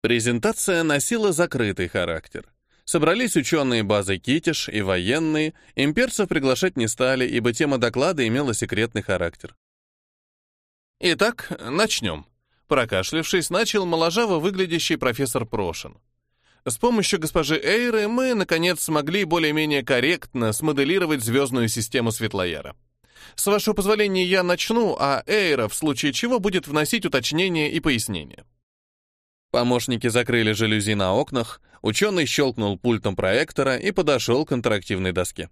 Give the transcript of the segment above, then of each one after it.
Презентация носила закрытый характер. Собрались ученые базы Китиш и военные, имперцев приглашать не стали, ибо тема доклада имела секретный характер. Итак, начнем. Прокашлявшись, начал моложаво выглядящий профессор Прошин. С помощью госпожи Эйры мы, наконец, смогли более-менее корректно смоделировать звездную систему Светлояра. С вашего позволения я начну, а Эйра, в случае чего, будет вносить уточнения и пояснения. Помощники закрыли жалюзи на окнах, ученый щелкнул пультом проектора и подошел к интерактивной доске.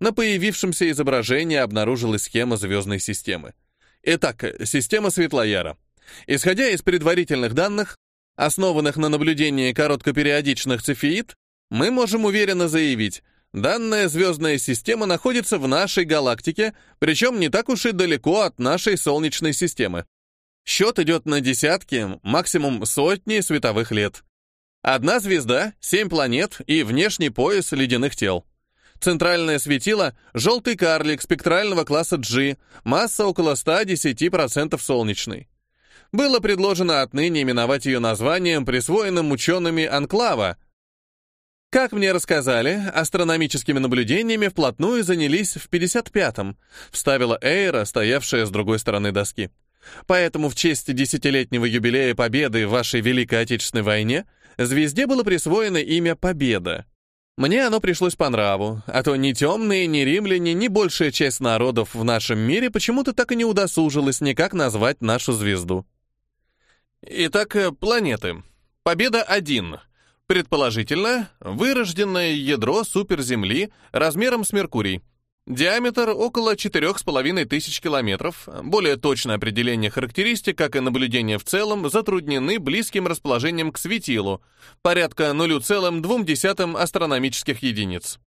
На появившемся изображении обнаружилась схема звездной системы. Итак, система Светлояра. Исходя из предварительных данных, основанных на наблюдении короткопериодичных цефеид, мы можем уверенно заявить, данная звездная система находится в нашей галактике, причем не так уж и далеко от нашей Солнечной системы. Счет идет на десятки, максимум сотни световых лет. Одна звезда, семь планет и внешний пояс ледяных тел. Центральное светило — желтый карлик спектрального класса G, масса около 110% солнечной. Было предложено отныне именовать ее названием, присвоенным учеными Анклава. Как мне рассказали, астрономическими наблюдениями вплотную занялись в 55-м, вставила Эйра, стоявшая с другой стороны доски. Поэтому в честь десятилетнего юбилея Победы в вашей Великой Отечественной войне звезде было присвоено имя Победа. Мне оно пришлось по нраву, а то ни темные, ни римляне, ни большая часть народов в нашем мире почему-то так и не удосужилась никак назвать нашу звезду. Итак, э, планеты. Победа-1. Предположительно, вырожденное ядро суперземли размером с Меркурий. Диаметр около 4,5 тысяч километров. Более точное определение характеристик, как и наблюдение в целом, затруднены близким расположением к светилу, порядка 0,2 астрономических единиц.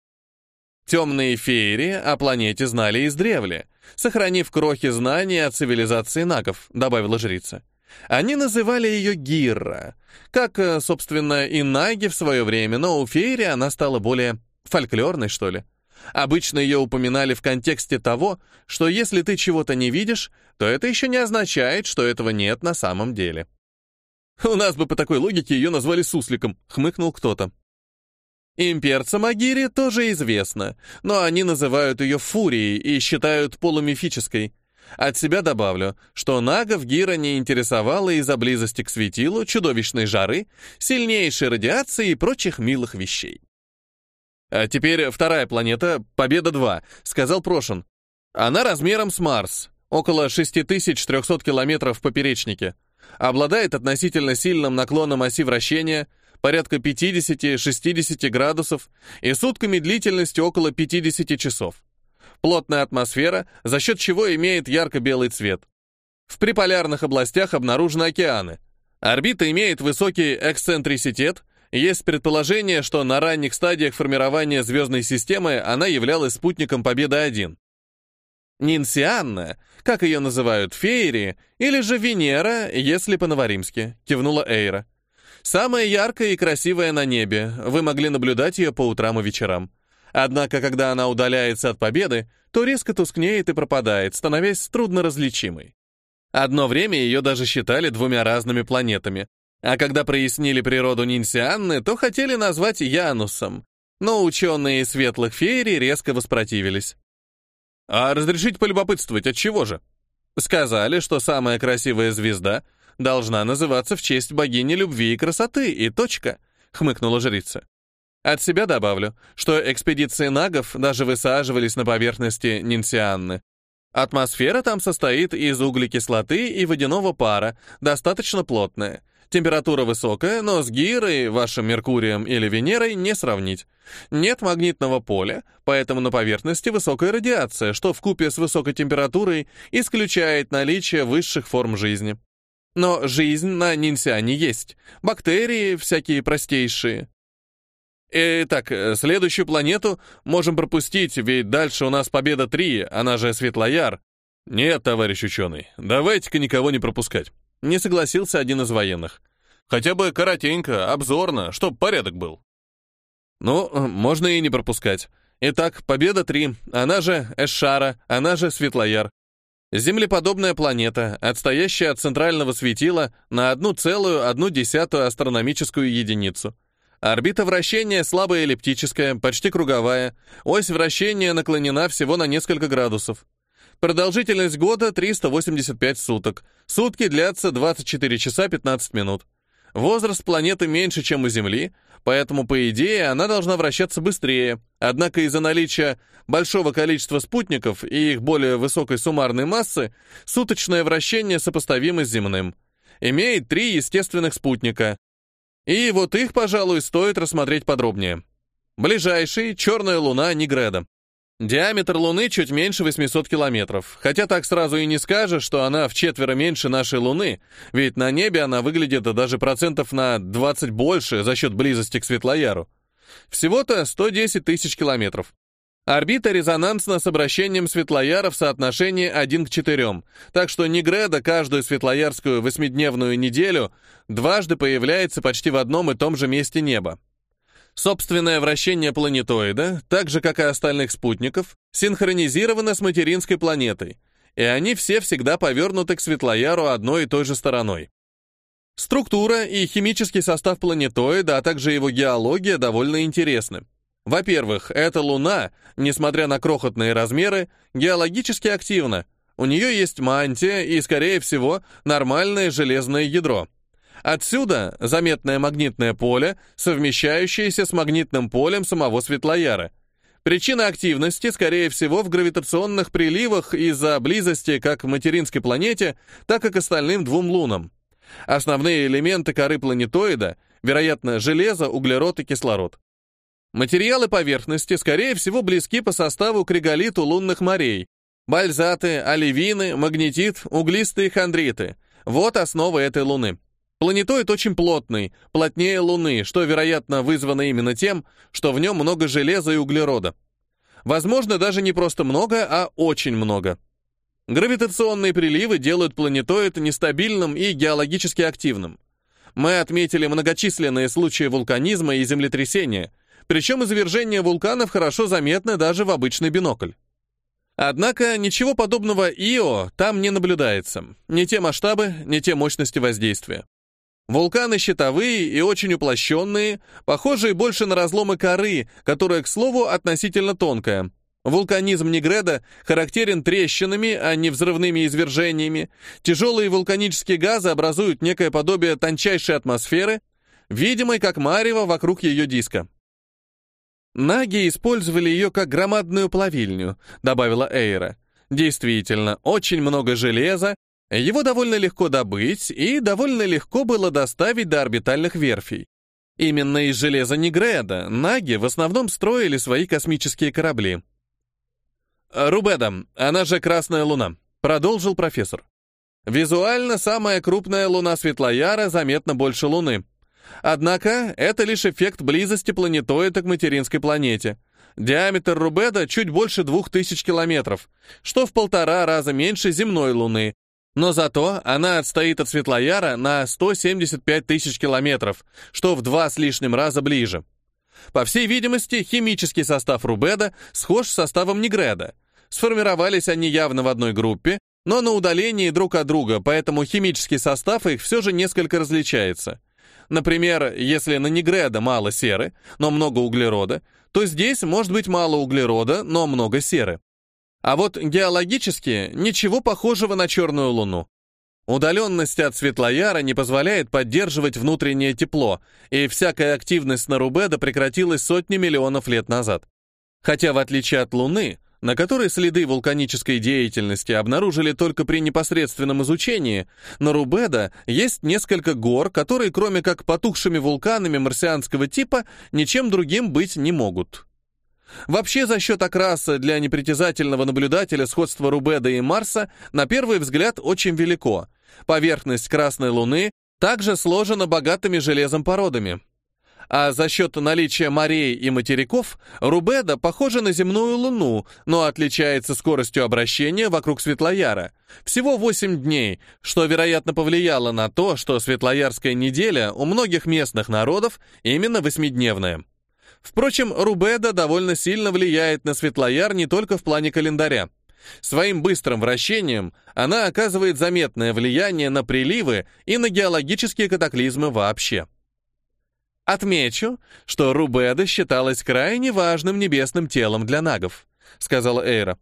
Темные феери о планете знали издревле, сохранив крохи знаний о цивилизации нагов, добавила жрица. Они называли ее Гирра, как, э, собственно, и наги в свое время, но у феери она стала более фольклорной, что ли. Обычно ее упоминали в контексте того, что если ты чего-то не видишь, то это еще не означает, что этого нет на самом деле. «У нас бы по такой логике ее назвали сусликом», — хмыкнул кто-то. Имперцам Агири тоже известно, но они называют ее Фурией и считают полумифической. От себя добавлю, что нагов Гира не интересовала из-за близости к светилу, чудовищной жары, сильнейшей радиации и прочих милых вещей. А теперь вторая планета, Победа-2, сказал Прошин. Она размером с Марс, около 6300 километров в поперечнике. Обладает относительно сильным наклоном оси вращения, порядка 50-60 градусов и сутками длительностью около 50 часов. Плотная атмосфера, за счет чего имеет ярко-белый цвет. В приполярных областях обнаружены океаны. Орбита имеет высокий эксцентриситет – есть предположение, что на ранних стадиях формирования звездной системы она являлась спутником Победы-1. Нинсианна, как ее называют, Феери, или же Венера, если по-новоримски, кивнула Эйра. Самая яркая и красивая на небе, вы могли наблюдать ее по утрам и вечерам. Однако, когда она удаляется от Победы, то резко тускнеет и пропадает, становясь трудноразличимой. Одно время ее даже считали двумя разными планетами, а когда прояснили природу Нинсианны, то хотели назвать Янусом, но ученые светлых феерий резко воспротивились. А разрешить полюбопытствовать, от чего же? Сказали, что самая красивая звезда должна называться в честь богини любви и красоты, и точка, хмыкнула жрица. От себя добавлю, что экспедиции нагов даже высаживались на поверхности Нинсианны. Атмосфера там состоит из углекислоты и водяного пара, достаточно плотная — Температура высокая, но с Гирой, вашим Меркурием или Венерой не сравнить. Нет магнитного поля, поэтому на поверхности высокая радиация, что в купе с высокой температурой исключает наличие высших форм жизни. Но жизнь на Нинсиане есть. Бактерии всякие простейшие. Итак, следующую планету можем пропустить, ведь дальше у нас Победа 3, она же Светлояр. Нет, товарищ ученый, давайте-ка никого не пропускать. Не согласился один из военных. Хотя бы коротенько, обзорно, чтоб порядок был. Ну, можно и не пропускать. Итак, Победа 3, она же Эшара, она же Светлояр. Землеподобная планета, отстоящая от центрального светила на 1,1 астрономическую единицу. Орбита вращения слабо эллиптическая, почти круговая. Ось вращения наклонена всего на несколько градусов. Продолжительность года 385 суток. Сутки длятся 24 часа 15 минут. Возраст планеты меньше, чем у Земли, поэтому, по идее, она должна вращаться быстрее. Однако из-за наличия большого количества спутников и их более высокой суммарной массы, суточное вращение сопоставимо с земным. Имеет три естественных спутника. И вот их, пожалуй, стоит рассмотреть подробнее. Ближайший — черная луна Нигреда. Диаметр Луны чуть меньше 800 километров, хотя так сразу и не скажешь, что она в четверо меньше нашей Луны, ведь на небе она выглядит даже процентов на 20 больше за счет близости к Светлояру. Всего-то 110 тысяч километров. Орбита резонансна с обращением Светлояра в соотношении 1 к 4, так что Негреда каждую светлоярскую восьмидневную неделю дважды появляется почти в одном и том же месте неба. Собственное вращение планетоида, так же как и остальных спутников, синхронизировано с материнской планетой, и они все всегда повернуты к Светлояру одной и той же стороной. Структура и химический состав планетоида, а также его геология довольно интересны. Во-первых, эта Луна, несмотря на крохотные размеры, геологически активна. У нее есть мантия и, скорее всего, нормальное железное ядро. Отсюда заметное магнитное поле, совмещающееся с магнитным полем самого Светлояра. Причина активности, скорее всего, в гравитационных приливах из-за близости как к материнской планете, так и к остальным двум лунам. Основные элементы коры планетоида, вероятно, железо, углерод и кислород. Материалы поверхности, скорее всего, близки по составу к реголиту лунных морей. Бальзаты, оливины, магнетит, углистые хондриты. Вот основа этой Луны. Планетоид очень плотный, плотнее Луны, что, вероятно, вызвано именно тем, что в нем много железа и углерода. Возможно, даже не просто много, а очень много. Гравитационные приливы делают планетоид нестабильным и геологически активным. Мы отметили многочисленные случаи вулканизма и землетрясения, причем извержение вулканов хорошо заметно даже в обычный бинокль. Однако ничего подобного Ио там не наблюдается. Не те масштабы, не те мощности воздействия. Вулканы щитовые и очень уплощенные, похожие больше на разломы коры, которая, к слову, относительно тонкая. Вулканизм Негреда характерен трещинами, а не взрывными извержениями. Тяжелые вулканические газы образуют некое подобие тончайшей атмосферы, видимой как марево вокруг ее диска. «Наги использовали ее как громадную плавильню», — добавила Эйра. «Действительно, очень много железа, его довольно легко добыть и довольно легко было доставить до орбитальных верфей. Именно из железа Негреда наги в основном строили свои космические корабли. «Рубеда, она же Красная Луна», — продолжил профессор. «Визуально самая крупная луна Светлояра заметно больше Луны. Однако это лишь эффект близости планетоида к материнской планете. Диаметр Рубеда чуть больше двух тысяч километров, что в полтора раза меньше земной Луны, но зато она отстоит от Светлояра на 175 тысяч километров, что в два с лишним раза ближе. По всей видимости, химический состав Рубеда схож с составом Негреда. Сформировались они явно в одной группе, но на удалении друг от друга, поэтому химический состав их все же несколько различается. Например, если на Негреда мало серы, но много углерода, то здесь может быть мало углерода, но много серы. А вот геологически ничего похожего на черную луну. Удаленность от Светлояра не позволяет поддерживать внутреннее тепло, и всякая активность на Рубеда прекратилась сотни миллионов лет назад. Хотя, в отличие от Луны, на которой следы вулканической деятельности обнаружили только при непосредственном изучении, на Рубеда есть несколько гор, которые, кроме как потухшими вулканами марсианского типа, ничем другим быть не могут. Вообще, за счет окраса для непритязательного наблюдателя сходство Рубеда и Марса на первый взгляд очень велико. Поверхность Красной Луны также сложена богатыми железом породами. А за счет наличия морей и материков Рубеда похожа на земную Луну, но отличается скоростью обращения вокруг Светлояра. Всего 8 дней, что, вероятно, повлияло на то, что Светлоярская неделя у многих местных народов именно восьмидневная. Впрочем, Рубеда довольно сильно влияет на Светлояр не только в плане календаря. Своим быстрым вращением она оказывает заметное влияние на приливы и на геологические катаклизмы вообще. «Отмечу, что Рубеда считалась крайне важным небесным телом для нагов», — сказала Эйра.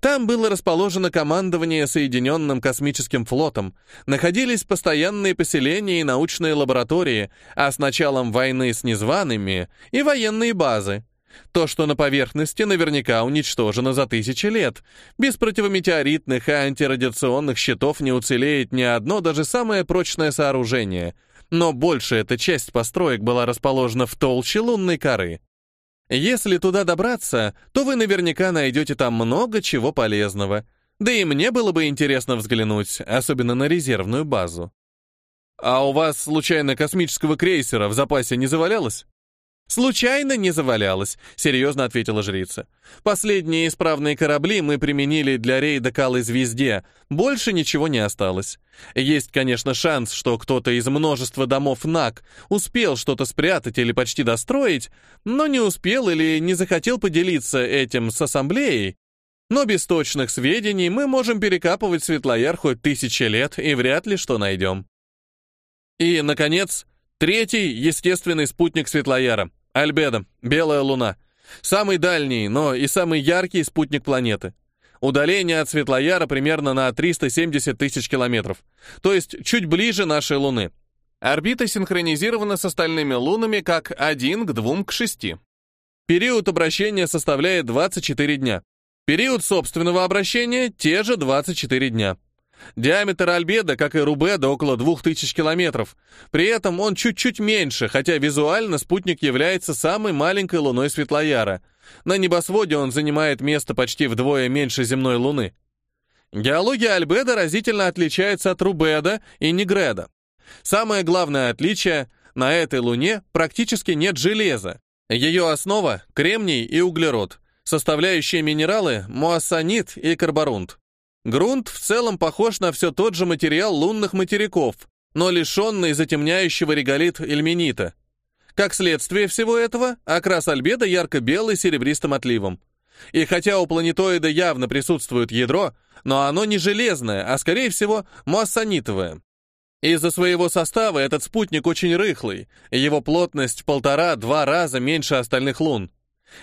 Там было расположено командование Соединенным космическим флотом, находились постоянные поселения и научные лаборатории, а с началом войны с незваными и военные базы. То, что на поверхности наверняка уничтожено за тысячи лет. Без противометеоритных и антирадиационных щитов не уцелеет ни одно, даже самое прочное сооружение. Но большая эта часть построек была расположена в толще лунной коры. Если туда добраться, то вы наверняка найдете там много чего полезного. Да и мне было бы интересно взглянуть, особенно на резервную базу. А у вас, случайно, космического крейсера в запасе не завалялось? «Случайно не завалялась», — серьезно ответила жрица. «Последние исправные корабли мы применили для рейда к Алой Звезде. Больше ничего не осталось. Есть, конечно, шанс, что кто-то из множества домов НАК успел что-то спрятать или почти достроить, но не успел или не захотел поделиться этим с ассамблеей. Но без точных сведений мы можем перекапывать Светлояр хоть тысячи лет и вряд ли что найдем». И, наконец, третий естественный спутник Светлояра. Альбедо, белая луна. Самый дальний, но и самый яркий спутник планеты. Удаление от Светлояра примерно на 370 тысяч километров, то есть чуть ближе нашей Луны. Орбита синхронизирована с остальными лунами как 1 к 2 к 6. Период обращения составляет 24 дня. Период собственного обращения – те же 24 дня. Диаметр Альбеда, как и Рубеда, около 2000 километров. При этом он чуть-чуть меньше, хотя визуально спутник является самой маленькой луной Светлояра. На небосводе он занимает место почти вдвое меньше земной луны. Геология Альбеда разительно отличается от Рубеда и Негреда. Самое главное отличие — на этой луне практически нет железа. Ее основа — кремний и углерод, составляющие минералы — муассанит и карборунт. Грунт в целом похож на все тот же материал лунных материков, но лишенный затемняющего реголит эльминита. Как следствие всего этого, окрас альбеда ярко-белый с серебристым отливом. И хотя у планетоида явно присутствует ядро, но оно не железное, а скорее всего муассанитовое. Из-за своего состава этот спутник очень рыхлый, его плотность в полтора-два раза меньше остальных лун.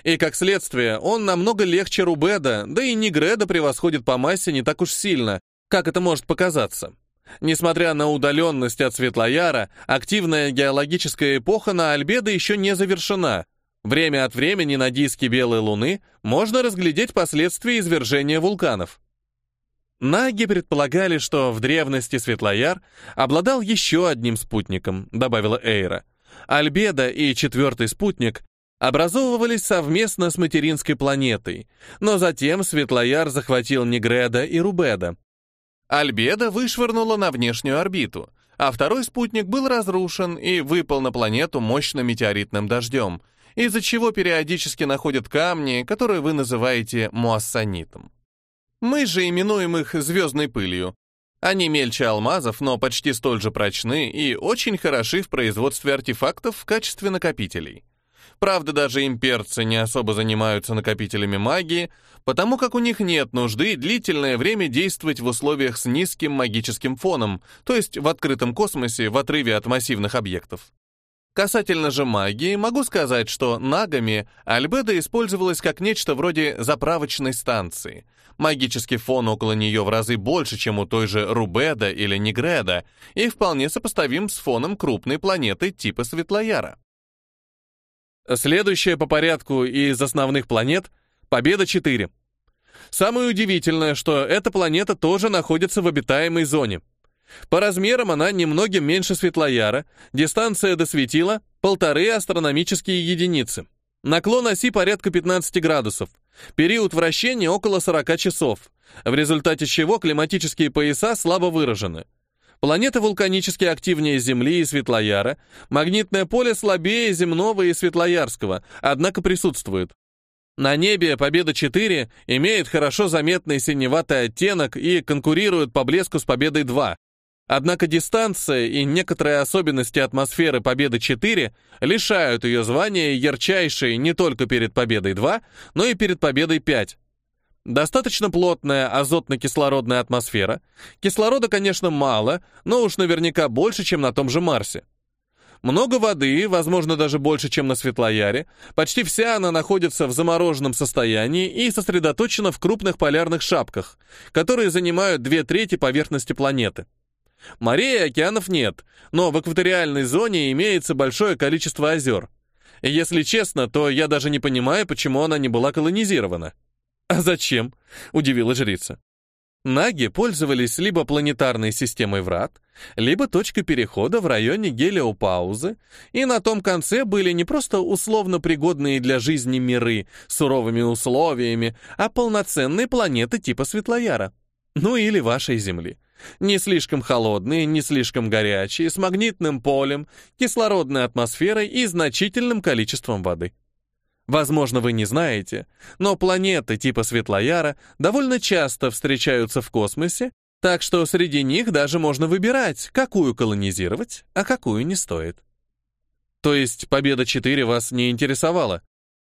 И, как следствие, он намного легче Рубеда, да и Нигреда превосходит по массе не так уж сильно, как это может показаться. Несмотря на удаленность от Светлояра, активная геологическая эпоха на Альбедо еще не завершена. Время от времени на диске Белой Луны можно разглядеть последствия извержения вулканов. Наги предполагали, что в древности Светлояр обладал еще одним спутником, добавила Эйра. Альбеда и четвертый спутник образовывались совместно с материнской планетой, но затем Светлояр захватил Негреда и Рубеда. Альбеда вышвырнула на внешнюю орбиту, а второй спутник был разрушен и выпал на планету мощным метеоритным дождем, из-за чего периодически находят камни, которые вы называете муассанитом. Мы же именуем их звездной пылью. Они мельче алмазов, но почти столь же прочны и очень хороши в производстве артефактов в качестве накопителей. Правда, даже имперцы не особо занимаются накопителями магии, потому как у них нет нужды длительное время действовать в условиях с низким магическим фоном, то есть в открытом космосе в отрыве от массивных объектов. Касательно же магии, могу сказать, что нагами Альбеда использовалась как нечто вроде заправочной станции. Магический фон около нее в разы больше, чем у той же Рубеда или Негреда, и вполне сопоставим с фоном крупной планеты типа Светлояра. Следующая по порядку из основных планет — Победа-4. Самое удивительное, что эта планета тоже находится в обитаемой зоне. По размерам она немногим меньше Светлояра, дистанция до светила — полторы астрономические единицы. Наклон оси порядка 15 градусов. Период вращения около 40 часов, в результате чего климатические пояса слабо выражены. Планета вулканически активнее Земли и Светлояра, магнитное поле слабее земного и светлоярского, однако присутствует. На небе Победа-4 имеет хорошо заметный синеватый оттенок и конкурирует по блеску с Победой-2. Однако дистанция и некоторые особенности атмосферы Победы-4 лишают ее звания ярчайшей не только перед Победой-2, но и перед Победой-5. Достаточно плотная азотно-кислородная атмосфера. Кислорода, конечно, мало, но уж наверняка больше, чем на том же Марсе. Много воды, возможно, даже больше, чем на Светлояре. Почти вся она находится в замороженном состоянии и сосредоточена в крупных полярных шапках, которые занимают две трети поверхности планеты. Морей и океанов нет, но в экваториальной зоне имеется большое количество озер. Если честно, то я даже не понимаю, почему она не была колонизирована. «А зачем?» — удивила жрица. Наги пользовались либо планетарной системой врат, либо точкой перехода в районе гелиопаузы, и на том конце были не просто условно пригодные для жизни миры суровыми условиями, а полноценные планеты типа Светлояра. Ну или вашей Земли. Не слишком холодные, не слишком горячие, с магнитным полем, кислородной атмосферой и значительным количеством воды. Возможно, вы не знаете, но планеты типа Светлояра довольно часто встречаются в космосе, так что среди них даже можно выбирать, какую колонизировать, а какую не стоит. То есть Победа 4 вас не интересовала?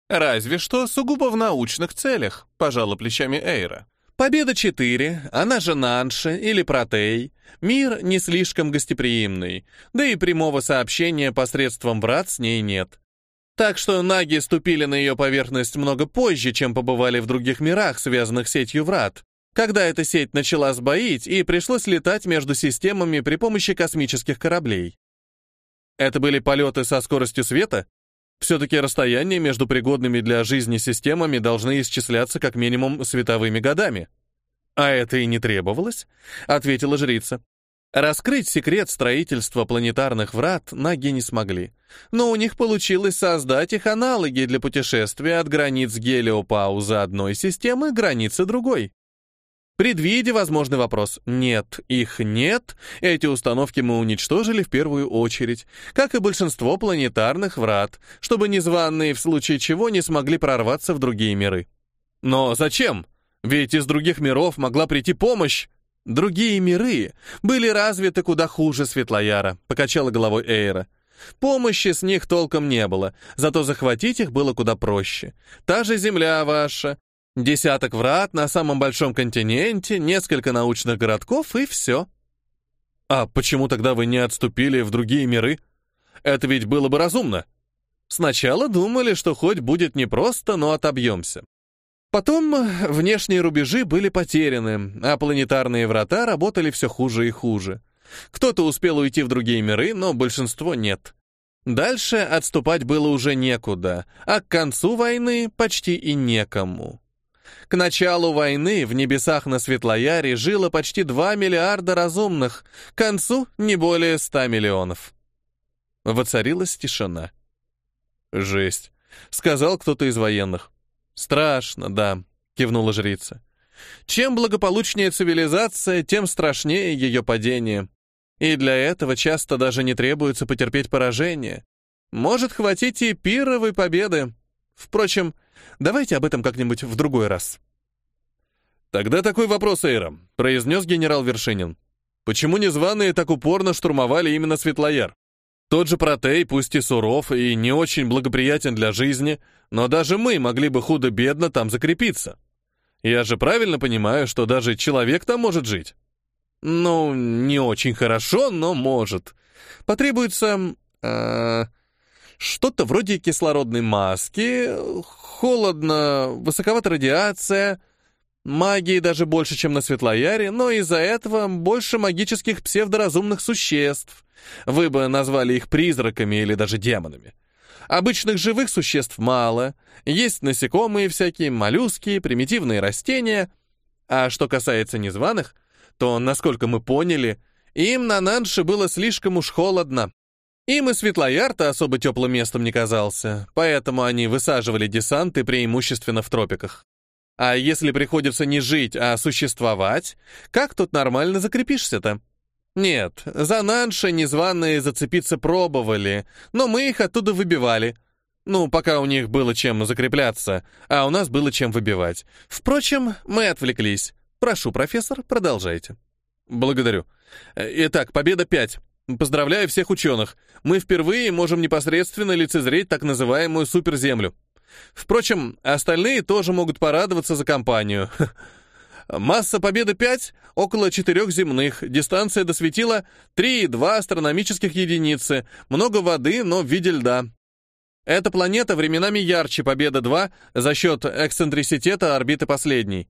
Разве что сугубо в научных целях, пожала плечами Эйра. Победа 4, она же Нанше или Протей, мир не слишком гостеприимный, да и прямого сообщения посредством врат с ней нет. Так что наги ступили на ее поверхность много позже, чем побывали в других мирах, связанных сетью врат, когда эта сеть начала сбоить и пришлось летать между системами при помощи космических кораблей. Это были полеты со скоростью света? Все-таки расстояния между пригодными для жизни системами должны исчисляться как минимум световыми годами. А это и не требовалось, ответила жрица. Раскрыть секрет строительства планетарных врат наги не смогли, но у них получилось создать их аналоги для путешествия от границ гелиопаузы одной системы к границе другой. Предвидя возможный вопрос «нет, их нет», эти установки мы уничтожили в первую очередь, как и большинство планетарных врат, чтобы незваные в случае чего не смогли прорваться в другие миры. Но зачем? Ведь из других миров могла прийти помощь. Другие миры были развиты куда хуже Светлояра, покачала головой Эйра. Помощи с них толком не было, зато захватить их было куда проще. Та же Земля ваша, десяток врат на самом большом континенте, несколько научных городков и все. А почему тогда вы не отступили в другие миры? Это ведь было бы разумно. Сначала думали, что хоть будет непросто, но отобьемся. Потом внешние рубежи были потеряны, а планетарные врата работали все хуже и хуже. Кто-то успел уйти в другие миры, но большинство нет. Дальше отступать было уже некуда, а к концу войны почти и некому. К началу войны в небесах на Светлояре жило почти 2 миллиарда разумных, к концу не более 100 миллионов. Воцарилась тишина. «Жесть», — сказал кто-то из военных. «Страшно, да», — кивнула жрица. «Чем благополучнее цивилизация, тем страшнее ее падение. И для этого часто даже не требуется потерпеть поражение. Может хватить и пировой победы. Впрочем, давайте об этом как-нибудь в другой раз». «Тогда такой вопрос, Эйра», — произнес генерал Вершинин. «Почему незваные так упорно штурмовали именно Светлояр? Тот же Протей, пусть и суров, и не очень благоприятен для жизни, но даже мы могли бы худо-бедно там закрепиться. Я же правильно понимаю, что даже человек там может жить? Ну, не очень хорошо, но может. Потребуется... Э, что-то вроде кислородной маски, холодно, высоковата радиация, магии даже больше, чем на Светлояре, но из-за этого больше магических псевдоразумных существ. Вы бы назвали их призраками или даже демонами. Обычных живых существ мало, есть насекомые всякие, моллюски, примитивные растения. А что касается незваных, то, насколько мы поняли, им на Нанше было слишком уж холодно. Им и Светлояр-то особо теплым местом не казался, поэтому они высаживали десанты преимущественно в тропиках. А если приходится не жить, а существовать, как тут нормально закрепишься-то? Нет, за Нанша незваные зацепиться пробовали, но мы их оттуда выбивали. Ну, пока у них было чем закрепляться, а у нас было чем выбивать. Впрочем, мы отвлеклись. Прошу, профессор, продолжайте. Благодарю. Итак, победа 5. Поздравляю всех ученых. Мы впервые можем непосредственно лицезреть так называемую суперземлю. Впрочем, остальные тоже могут порадоваться за компанию. Масса Победы 5 — около 4 земных, дистанция до светила — 3,2 астрономических единицы, много воды, но в виде льда. Эта планета временами ярче Победа-2 за счет эксцентриситета орбиты последней.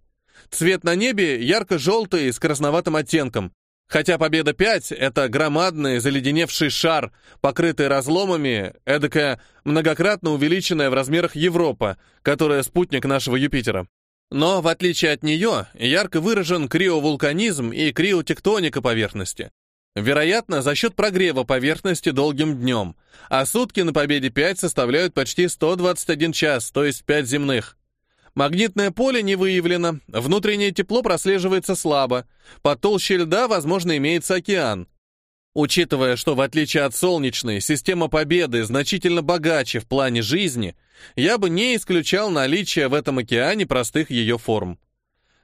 Цвет на небе ярко-желтый с красноватым оттенком, хотя Победа-5 — это громадный заледеневший шар, покрытый разломами, эдакая многократно увеличенная в размерах Европа, которая спутник нашего Юпитера. Но, в отличие от нее, ярко выражен криовулканизм и криотектоника поверхности. Вероятно, за счет прогрева поверхности долгим днем, а сутки на Победе-5 составляют почти 121 час, то есть 5 земных. Магнитное поле не выявлено, внутреннее тепло прослеживается слабо, под толще льда, возможно, имеется океан. Учитывая, что в отличие от солнечной, система Победы значительно богаче в плане жизни, я бы не исключал наличие в этом океане простых ее форм.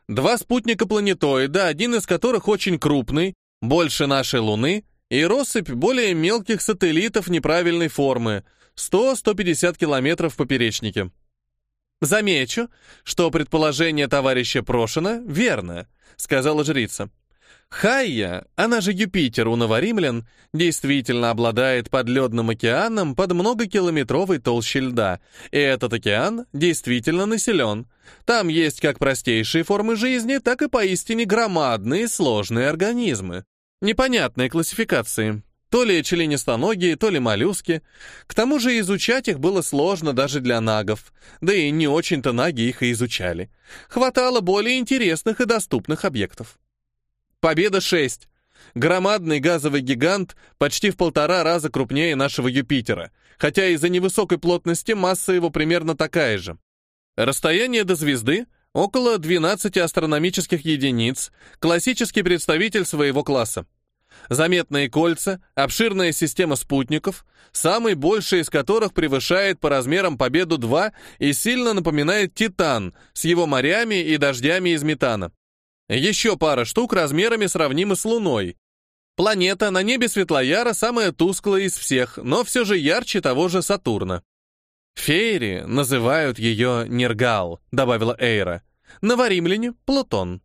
Два спутника планетоида, один из которых очень крупный, больше нашей Луны, и россыпь более мелких сателлитов неправильной формы, 100-150 километров в поперечнике. Замечу, что предположение товарища Прошина верно, сказала жрица. Хайя, она же Юпитер у новоримлян, действительно обладает подледным океаном под многокилометровой толщей льда, и этот океан действительно населен. Там есть как простейшие формы жизни, так и поистине громадные сложные организмы. Непонятные классификации. То ли членистоногие, то ли моллюски. К тому же изучать их было сложно даже для нагов, да и не очень-то наги их и изучали. Хватало более интересных и доступных объектов. Победа-6. Громадный газовый гигант почти в полтора раза крупнее нашего Юпитера, хотя из-за невысокой плотности масса его примерно такая же. Расстояние до звезды — около 12 астрономических единиц, классический представитель своего класса. Заметные кольца, обширная система спутников, самый больший из которых превышает по размерам Победу-2 и сильно напоминает Титан с его морями и дождями из метана. Еще пара штук размерами сравнимы с Луной. Планета на небе Светлояра самая тусклая из всех, но все же ярче того же Сатурна. Фейри называют ее Нергал, добавила Эйра. Новоримляне — Плутон.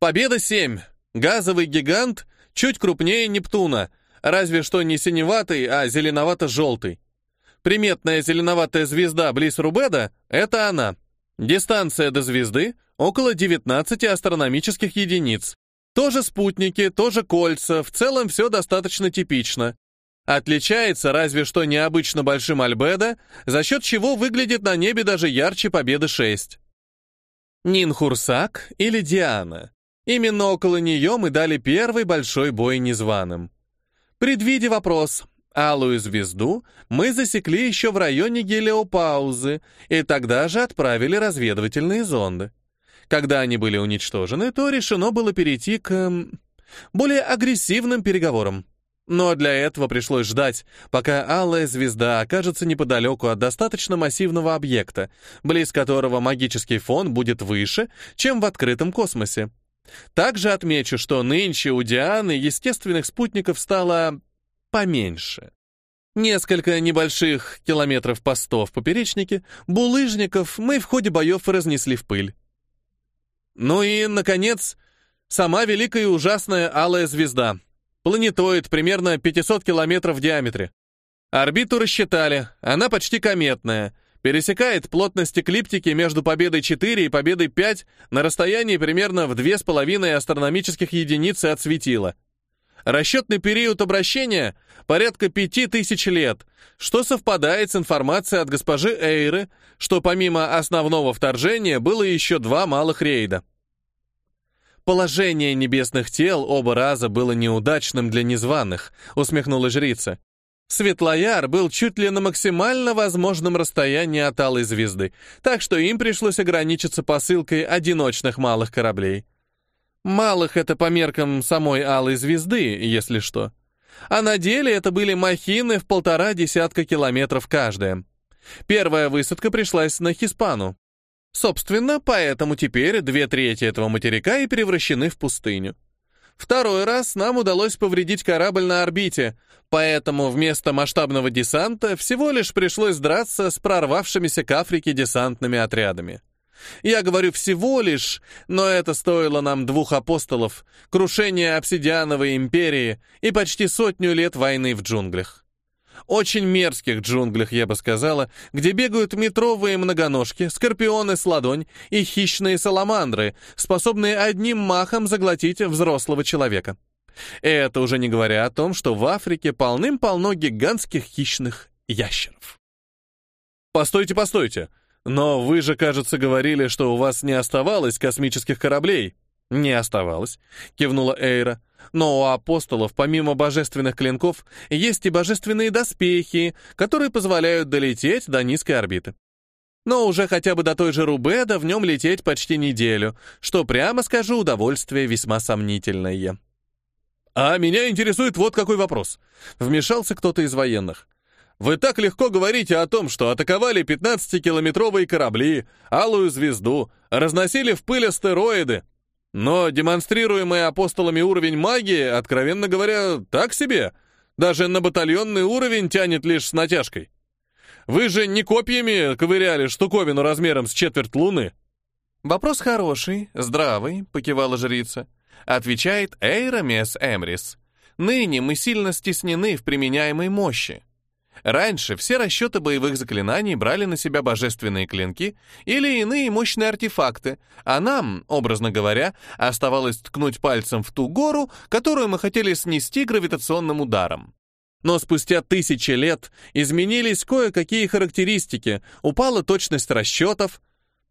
Победа-7. Газовый гигант чуть крупнее Нептуна, разве что не синеватый, а зеленовато-желтый. Приметная зеленоватая звезда близ Рубеда — это она. Дистанция до звезды около 19 астрономических единиц. Тоже спутники, тоже кольца, в целом все достаточно типично. Отличается разве что необычно большим альбедо, за счет чего выглядит на небе даже ярче Победы-6. Нинхурсак или Диана. Именно около нее мы дали первый большой бой незваным. Предвидя вопрос, алую звезду мы засекли еще в районе гелиопаузы и тогда же отправили разведывательные зонды. Когда они были уничтожены, то решено было перейти к более агрессивным переговорам. Но для этого пришлось ждать, пока алая звезда окажется неподалеку от достаточно массивного объекта, близ которого магический фон будет выше, чем в открытом космосе. Также отмечу, что нынче у Дианы естественных спутников стало поменьше. Несколько небольших километров по сто в поперечнике, булыжников мы в ходе боев разнесли в пыль. Ну и, наконец, сама великая и ужасная алая звезда. Планетоид примерно 500 километров в диаметре. Орбиту рассчитали, она почти кометная, пересекает плотность эклиптики между Победой 4 и Победой 5 на расстоянии примерно в 2,5 астрономических единицы от светила. Расчетный период обращения — порядка 5000 лет, что совпадает с информацией от госпожи Эйры, что помимо основного вторжения было еще два малых рейда. Положение небесных тел оба раза было неудачным для незваных, усмехнула жрица. Светлояр был чуть ли на максимально возможном расстоянии от Алой звезды, так что им пришлось ограничиться посылкой одиночных малых кораблей. Малых это по меркам самой Алой звезды, если что. А на деле это были махины в полтора десятка километров каждая. Первая высадка пришлась на Хиспану. Собственно, поэтому теперь две трети этого материка и превращены в пустыню. Второй раз нам удалось повредить корабль на орбите, поэтому вместо масштабного десанта всего лишь пришлось драться с прорвавшимися к Африке десантными отрядами. Я говорю всего лишь, но это стоило нам двух апостолов, крушения обсидиановой империи и почти сотню лет войны в джунглях. Очень мерзких джунглях, я бы сказала, где бегают метровые многоножки, скорпионы с ладонь и хищные саламандры, способные одним махом заглотить взрослого человека. Это уже не говоря о том, что в Африке полным-полно гигантских хищных ящеров. Постойте, постойте. Но вы же, кажется, говорили, что у вас не оставалось космических кораблей. Не оставалось, кивнула Эйра. Но у апостолов, помимо божественных клинков, есть и божественные доспехи, которые позволяют долететь до низкой орбиты. Но уже хотя бы до той же Рубеда в нем лететь почти неделю, что, прямо скажу, удовольствие весьма сомнительное. «А меня интересует вот какой вопрос», — вмешался кто-то из военных. «Вы так легко говорите о том, что атаковали 15-километровые корабли, алую звезду, разносили в пыль астероиды, но демонстрируемый апостолами уровень магии, откровенно говоря, так себе. Даже на батальонный уровень тянет лишь с натяжкой. Вы же не копьями ковыряли штуковину размером с четверть луны. Вопрос хороший, здравый, покивала жрица. Отвечает Эйрамес Эмрис. Ныне мы сильно стеснены в применяемой мощи. Раньше все расчеты боевых заклинаний брали на себя божественные клинки или иные мощные артефакты, а нам, образно говоря, оставалось ткнуть пальцем в ту гору, которую мы хотели снести гравитационным ударом. Но спустя тысячи лет изменились кое-какие характеристики, упала точность расчетов.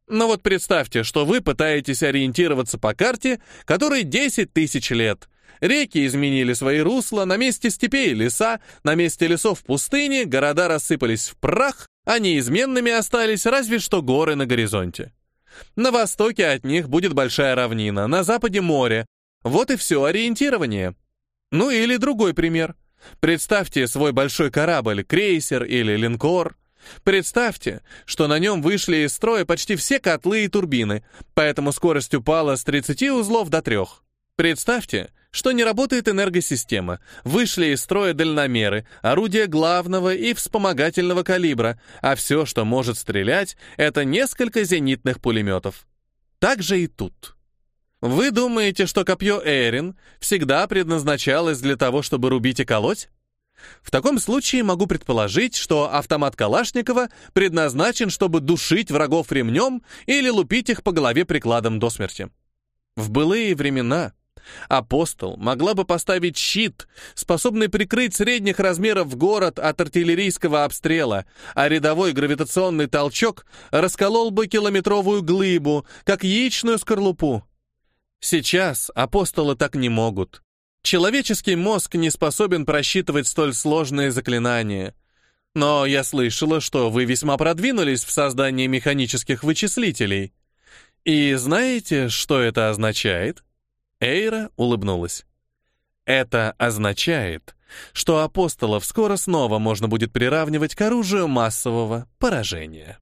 Но вот представьте, что вы пытаетесь ориентироваться по карте, которой 10 тысяч лет — Реки изменили свои русла, на месте степей — леса, на месте лесов — пустыни, города рассыпались в прах, а неизменными остались разве что горы на горизонте. На востоке от них будет большая равнина, на западе — море. Вот и все ориентирование. Ну или другой пример. Представьте свой большой корабль, крейсер или линкор. Представьте, что на нем вышли из строя почти все котлы и турбины, поэтому скорость упала с 30 узлов до 3. Представьте, что не работает энергосистема, вышли из строя дальномеры, орудия главного и вспомогательного калибра, а все, что может стрелять, это несколько зенитных пулеметов. Так же и тут. Вы думаете, что копье Эрин всегда предназначалось для того, чтобы рубить и колоть? В таком случае могу предположить, что автомат Калашникова предназначен, чтобы душить врагов ремнем или лупить их по голове прикладом до смерти. В былые времена Апостол могла бы поставить щит, способный прикрыть средних размеров город от артиллерийского обстрела, а рядовой гравитационный толчок расколол бы километровую глыбу, как яичную скорлупу. Сейчас апостолы так не могут. Человеческий мозг не способен просчитывать столь сложные заклинания. Но я слышала, что вы весьма продвинулись в создании механических вычислителей. И знаете, что это означает? Эйра улыбнулась. Это означает, что апостолов скоро снова можно будет приравнивать к оружию массового поражения.